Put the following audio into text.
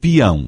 peão.